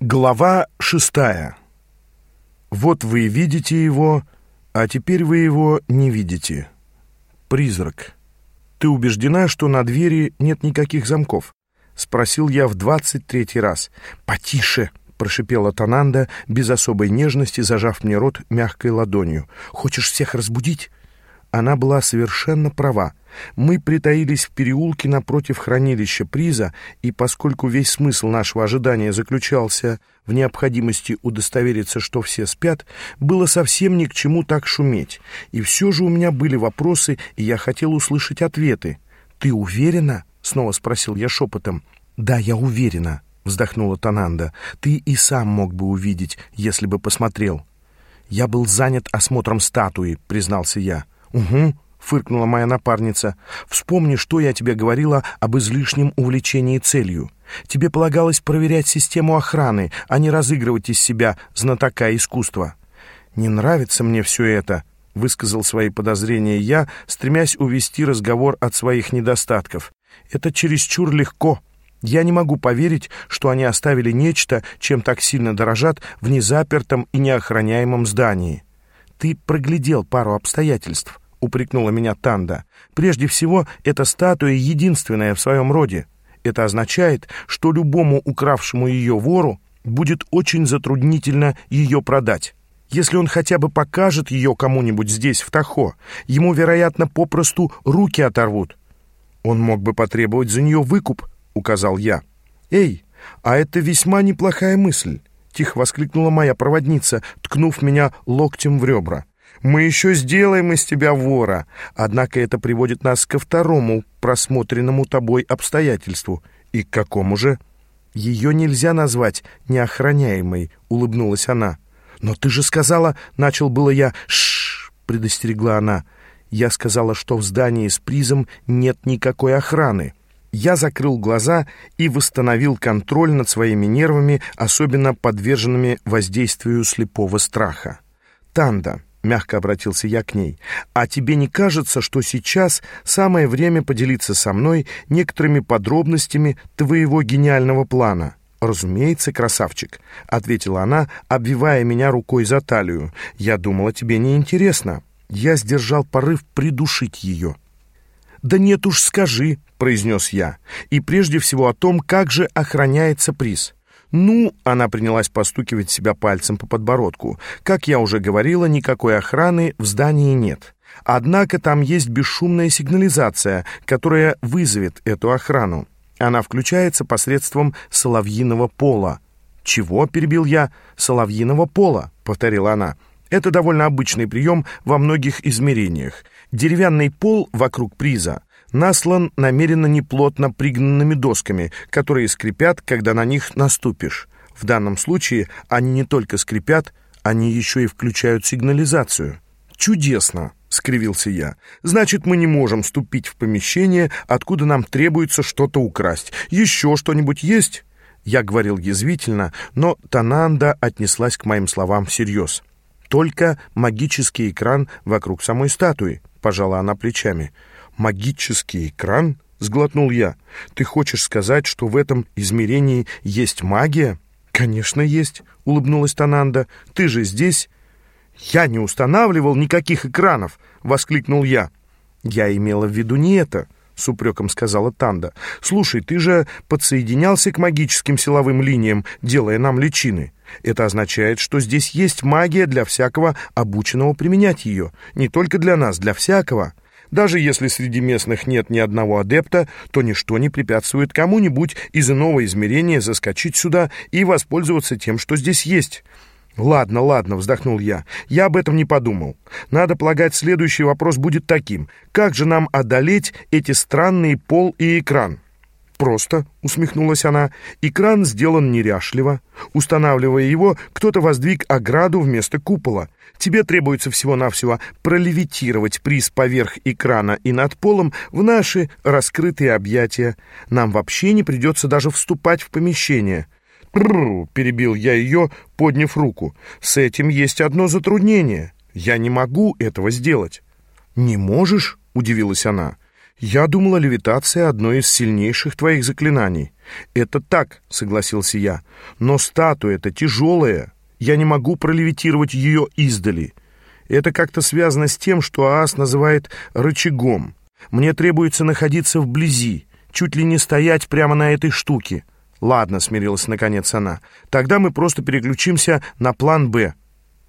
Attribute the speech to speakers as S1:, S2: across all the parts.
S1: Глава шестая. Вот вы видите его, а теперь вы его не видите. Призрак. Ты убеждена, что на двери нет никаких замков? Спросил я в двадцать третий раз. Потише, прошипела Тананда, без особой нежности зажав мне рот мягкой ладонью. Хочешь всех разбудить? Она была совершенно права. Мы притаились в переулке напротив хранилища приза, и поскольку весь смысл нашего ожидания заключался в необходимости удостовериться, что все спят, было совсем ни к чему так шуметь. И все же у меня были вопросы, и я хотел услышать ответы. «Ты уверена?» — снова спросил я шепотом. «Да, я уверена», — вздохнула Тананда. «Ты и сам мог бы увидеть, если бы посмотрел». «Я был занят осмотром статуи», — признался я. «Угу», — фыркнула моя напарница. «Вспомни, что я тебе говорила об излишнем увлечении целью. Тебе полагалось проверять систему охраны, а не разыгрывать из себя знатока искусства». «Не нравится мне все это», — высказал свои подозрения я, стремясь увести разговор от своих недостатков. «Это чересчур легко. Я не могу поверить, что они оставили нечто, чем так сильно дорожат, в незапертом и неохраняемом здании» ты проглядел пару обстоятельств», — упрекнула меня Танда. «Прежде всего, эта статуя единственная в своем роде. Это означает, что любому укравшему ее вору будет очень затруднительно ее продать. Если он хотя бы покажет ее кому-нибудь здесь, в Тахо, ему, вероятно, попросту руки оторвут. Он мог бы потребовать за нее выкуп, — указал я. Эй, а это весьма неплохая мысль. — тихо воскликнула моя проводница, ткнув меня локтем в ребра. «Мы еще сделаем из тебя вора. Однако это приводит нас ко второму просмотренному тобой обстоятельству. И к какому же?» «Ее нельзя назвать неохраняемой», — улыбнулась она. «Но ты же сказала...» — начал было я. «Шш!» — предостерегла она. «Я сказала, что в здании с призом нет никакой охраны». Я закрыл глаза и восстановил контроль над своими нервами, особенно подверженными воздействию слепого страха. «Танда», — мягко обратился я к ней, «а тебе не кажется, что сейчас самое время поделиться со мной некоторыми подробностями твоего гениального плана?» «Разумеется, красавчик», — ответила она, обвивая меня рукой за талию. «Я думала, тебе не интересно». Я сдержал порыв придушить ее. «Да нет уж, скажи», — произнес я, «и прежде всего о том, как же охраняется приз». «Ну», — она принялась постукивать себя пальцем по подбородку, «как я уже говорила, никакой охраны в здании нет. Однако там есть бесшумная сигнализация, которая вызовет эту охрану. Она включается посредством соловьиного пола». «Чего?» — перебил я. «Соловьиного пола», — повторила она. Это довольно обычный прием во многих измерениях. Деревянный пол вокруг приза наслан намеренно неплотно пригнанными досками, которые скрипят, когда на них наступишь. В данном случае они не только скрипят, они еще и включают сигнализацию. «Чудесно!» — скривился я. «Значит, мы не можем ступить в помещение, откуда нам требуется что-то украсть. Еще что-нибудь есть?» Я говорил язвительно, но Тананда отнеслась к моим словам всерьез. Только магический экран вокруг самой статуи, пожала она плечами. Магический экран? Сглотнул я. Ты хочешь сказать, что в этом измерении есть магия? Конечно, есть, улыбнулась Тананда. Ты же здесь. Я не устанавливал никаких экранов, воскликнул я. Я имела в виду не это, с упреком сказала Танда. «Слушай, ты же подсоединялся к магическим силовым линиям, делая нам личины. Это означает, что здесь есть магия для всякого обученного применять ее. Не только для нас, для всякого. Даже если среди местных нет ни одного адепта, то ничто не препятствует кому-нибудь из иного измерения заскочить сюда и воспользоваться тем, что здесь есть». «Ладно, ладно», — вздохнул я. «Я об этом не подумал. Надо полагать, следующий вопрос будет таким. Как же нам одолеть эти странные пол и экран?» «Просто», — усмехнулась она, — «экран сделан неряшливо. Устанавливая его, кто-то воздвиг ограду вместо купола. Тебе требуется всего-навсего пролевитировать приз поверх экрана и над полом в наши раскрытые объятия. Нам вообще не придется даже вступать в помещение». «Бррр!» — перебил я ее, подняв руку. «С этим есть одно затруднение. Я не могу этого сделать». «Не можешь?» — удивилась она. «Я думала, левитация — одно из сильнейших твоих заклинаний». «Это так», — согласился я, — «но статуя-то тяжелая. Я не могу пролевитировать ее издали. Это как-то связано с тем, что аас называет рычагом. Мне требуется находиться вблизи, чуть ли не стоять прямо на этой штуке». «Ладно», — смирилась наконец она, — «тогда мы просто переключимся на план «Б».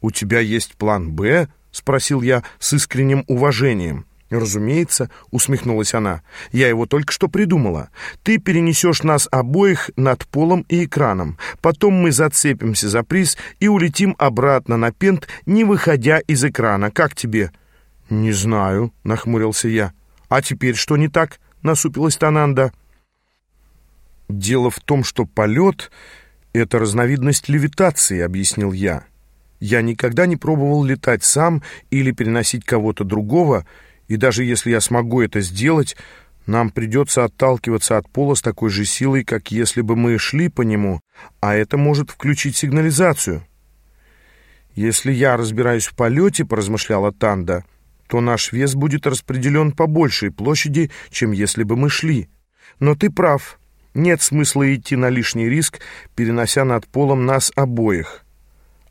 S1: «У тебя есть план «Б»?» — спросил я с искренним уважением. «Разумеется», — усмехнулась она, — «я его только что придумала. Ты перенесешь нас обоих над полом и экраном. Потом мы зацепимся за приз и улетим обратно на пент, не выходя из экрана. Как тебе?» «Не знаю», — нахмурился я. «А теперь что не так?» — насупилась Тананда. «Дело в том, что полет — это разновидность левитации», — объяснил я. «Я никогда не пробовал летать сам или переносить кого-то другого, и даже если я смогу это сделать, нам придется отталкиваться от пола с такой же силой, как если бы мы шли по нему, а это может включить сигнализацию». «Если я разбираюсь в полете», — поразмышляла Танда, — то наш вес будет распределен по большей площади, чем если бы мы шли. Но ты прав». Нет смысла идти на лишний риск, перенося над полом нас обоих.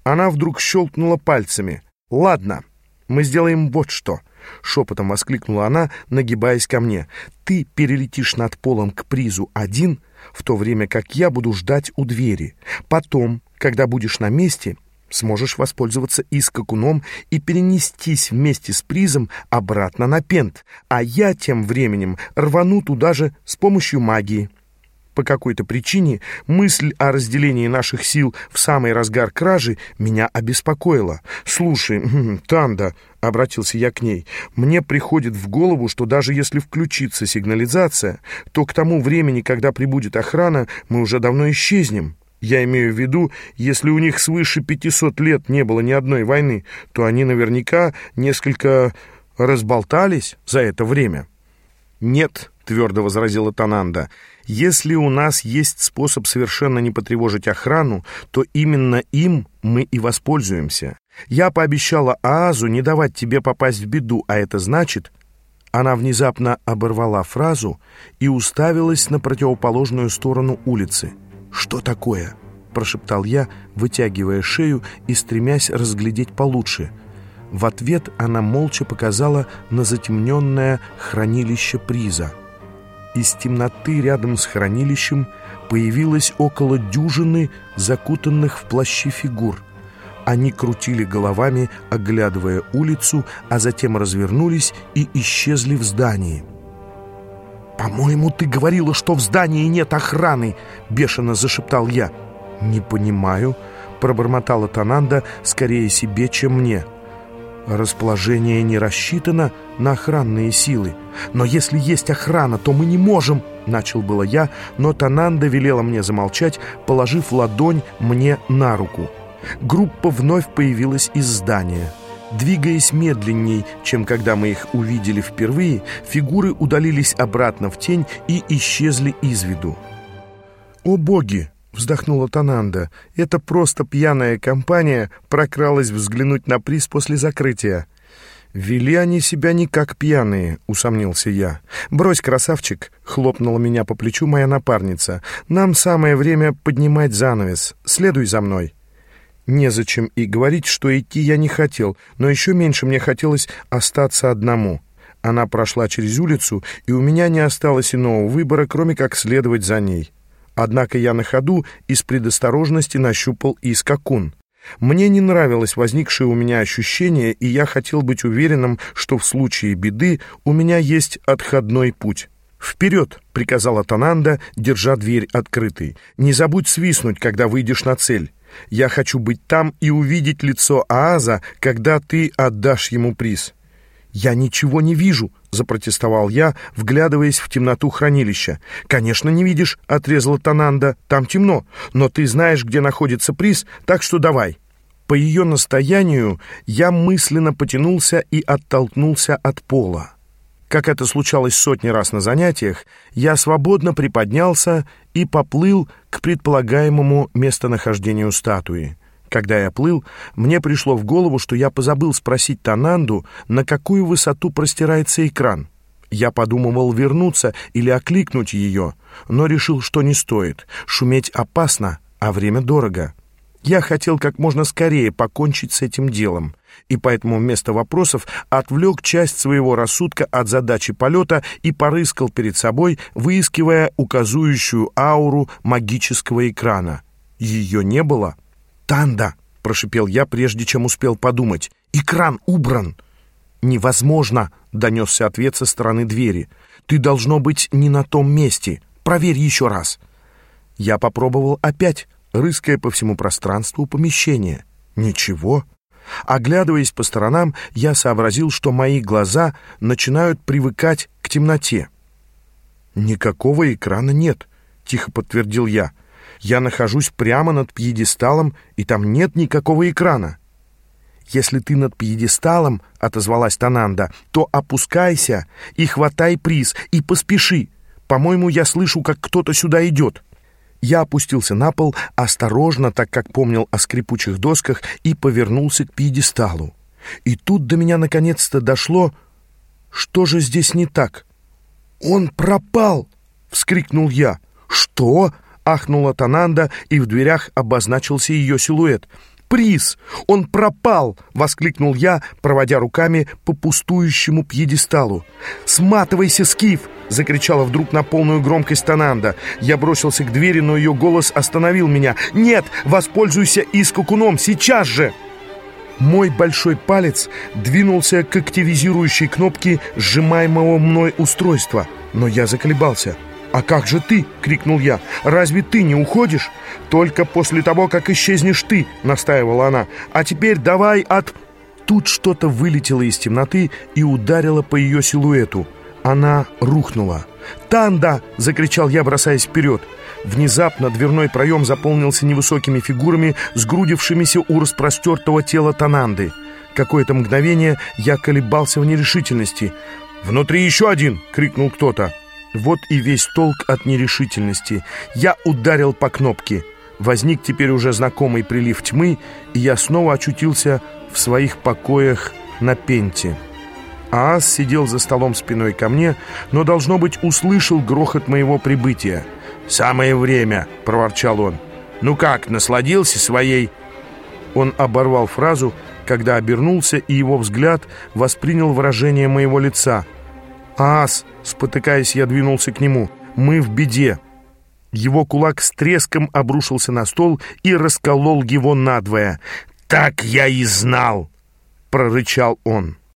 S1: Она вдруг щелкнула пальцами. «Ладно, мы сделаем вот что», — шепотом воскликнула она, нагибаясь ко мне. «Ты перелетишь над полом к призу один, в то время как я буду ждать у двери. Потом, когда будешь на месте, сможешь воспользоваться и и перенестись вместе с призом обратно на пент, а я тем временем рвану туда же с помощью магии». По какой-то причине мысль о разделении наших сил в самый разгар кражи меня обеспокоила. «Слушай, Танда», — обратился я к ней, — «мне приходит в голову, что даже если включится сигнализация, то к тому времени, когда прибудет охрана, мы уже давно исчезнем». Я имею в виду, если у них свыше 500 лет не было ни одной войны, то они наверняка несколько разболтались за это время. «Нет», — твердо возразила Тананда, — если у нас есть способ совершенно не потревожить охрану, то именно им мы и воспользуемся. Я пообещала Аазу не давать тебе попасть в беду, а это значит...» Она внезапно оборвала фразу и уставилась на противоположную сторону улицы. «Что такое?» — прошептал я, вытягивая шею и стремясь разглядеть получше. В ответ она молча показала на затемненное хранилище приза — из темноты рядом с хранилищем появилось около дюжины закутанных в плащи фигур. Они крутили головами, оглядывая улицу, а затем развернулись и исчезли в здании. «По-моему, ты говорила, что в здании нет охраны!» — бешено зашептал я. «Не понимаю», — пробормотала Тананда скорее себе, чем мне. Расположение не рассчитано на охранные силы. Но если есть охрана, то мы не можем... Начал было я, но Тананда велела мне замолчать, положив ладонь мне на руку. Группа вновь появилась из здания. Двигаясь медленней, чем когда мы их увидели впервые, фигуры удалились обратно в тень и исчезли из виду. «О боги!» — вздохнула Тананда. «Это просто пьяная компания прокралась взглянуть на приз после закрытия». «Вели они себя не как пьяные», — усомнился я. «Брось, красавчик», — хлопнула меня по плечу моя напарница. «Нам самое время поднимать занавес. Следуй за мной». Незачем и говорить, что идти я не хотел, но еще меньше мне хотелось остаться одному. Она прошла через улицу, и у меня не осталось иного выбора, кроме как следовать за ней. Однако я на ходу из предосторожности нащупал и скакун. Мне не нравилось возникшее у меня ощущение, и я хотел быть уверенным, что в случае беды у меня есть отходной путь. «Вперед!» — приказала Тананда, держа дверь открытой. «Не забудь свистнуть, когда выйдешь на цель. Я хочу быть там и увидеть лицо Ааза, когда ты отдашь ему приз». «Я ничего не вижу», — запротестовал я, вглядываясь в темноту хранилища. «Конечно, не видишь», — отрезала Тананда. «Там темно, но ты знаешь, где находится приз, так что давай». По ее настоянию я мысленно потянулся и оттолкнулся от пола. Как это случалось сотни раз на занятиях, я свободно приподнялся и поплыл к предполагаемому местонахождению статуи. Когда я плыл, мне пришло в голову, что я позабыл спросить Тананду, на какую высоту простирается экран. Я подумывал вернуться или окликнуть ее, но решил, что не стоит. Шуметь опасно, а время дорого. Я хотел как можно скорее покончить с этим делом, и поэтому вместо вопросов отвлек часть своего рассудка от задачи полета и порыскал перед собой, выискивая указующую ауру магического экрана. Ее не было. «Танда!» — прошипел я, прежде чем успел подумать. «Экран убран!» «Невозможно!» — донесся ответ со стороны двери. «Ты должно быть не на том месте. Проверь еще раз». Я попробовал опять, рыская по всему пространству помещения. Ничего. Оглядываясь по сторонам, я сообразил, что мои глаза начинают привыкать к темноте. «Никакого экрана нет», — тихо подтвердил я. «Я нахожусь прямо над пьедесталом, и там нет никакого экрана». «Если ты над пьедесталом», — отозвалась Тананда, — «то опускайся и хватай приз, и поспеши. По-моему, я слышу, как кто-то сюда идет». Я опустился на пол, осторожно, так как помнил о скрипучих досках, и повернулся к пьедесталу. И тут до меня наконец-то дошло, что же здесь не так. «Он пропал!» — вскрикнул я. «Что?» — ахнула Тананда, и в дверях обозначился ее силуэт — приз! Он пропал!» — воскликнул я, проводя руками по пустующему пьедесталу. «Сматывайся, Скиф!» — закричала вдруг на полную громкость Тананда. Я бросился к двери, но ее голос остановил меня. «Нет! Воспользуйся искакуном! Сейчас же!» Мой большой палец двинулся к активизирующей кнопке сжимаемого мной устройства, но я заколебался — «А как же ты?» — крикнул я. «Разве ты не уходишь?» «Только после того, как исчезнешь ты», — настаивала она. «А теперь давай от...» Тут что-то вылетело из темноты и ударило по ее силуэту. Она рухнула. «Танда!» — закричал я, бросаясь вперед. Внезапно дверной проем заполнился невысокими фигурами, сгрудившимися у распростертого тела Тананды. Какое-то мгновение я колебался в нерешительности. «Внутри еще один!» — крикнул кто-то. Вот и весь толк от нерешительности. Я ударил по кнопке. Возник теперь уже знакомый прилив тьмы, и я снова очутился в своих покоях на пенте. Аас сидел за столом спиной ко мне, но, должно быть, услышал грохот моего прибытия. «Самое время!» — проворчал он. «Ну как, насладился своей...» Он оборвал фразу, когда обернулся, и его взгляд воспринял выражение моего лица — «Ас!» — спотыкаясь, я двинулся к нему. «Мы в беде!» Его кулак с треском обрушился на стол и расколол его надвое. «Так я и знал!» — прорычал он.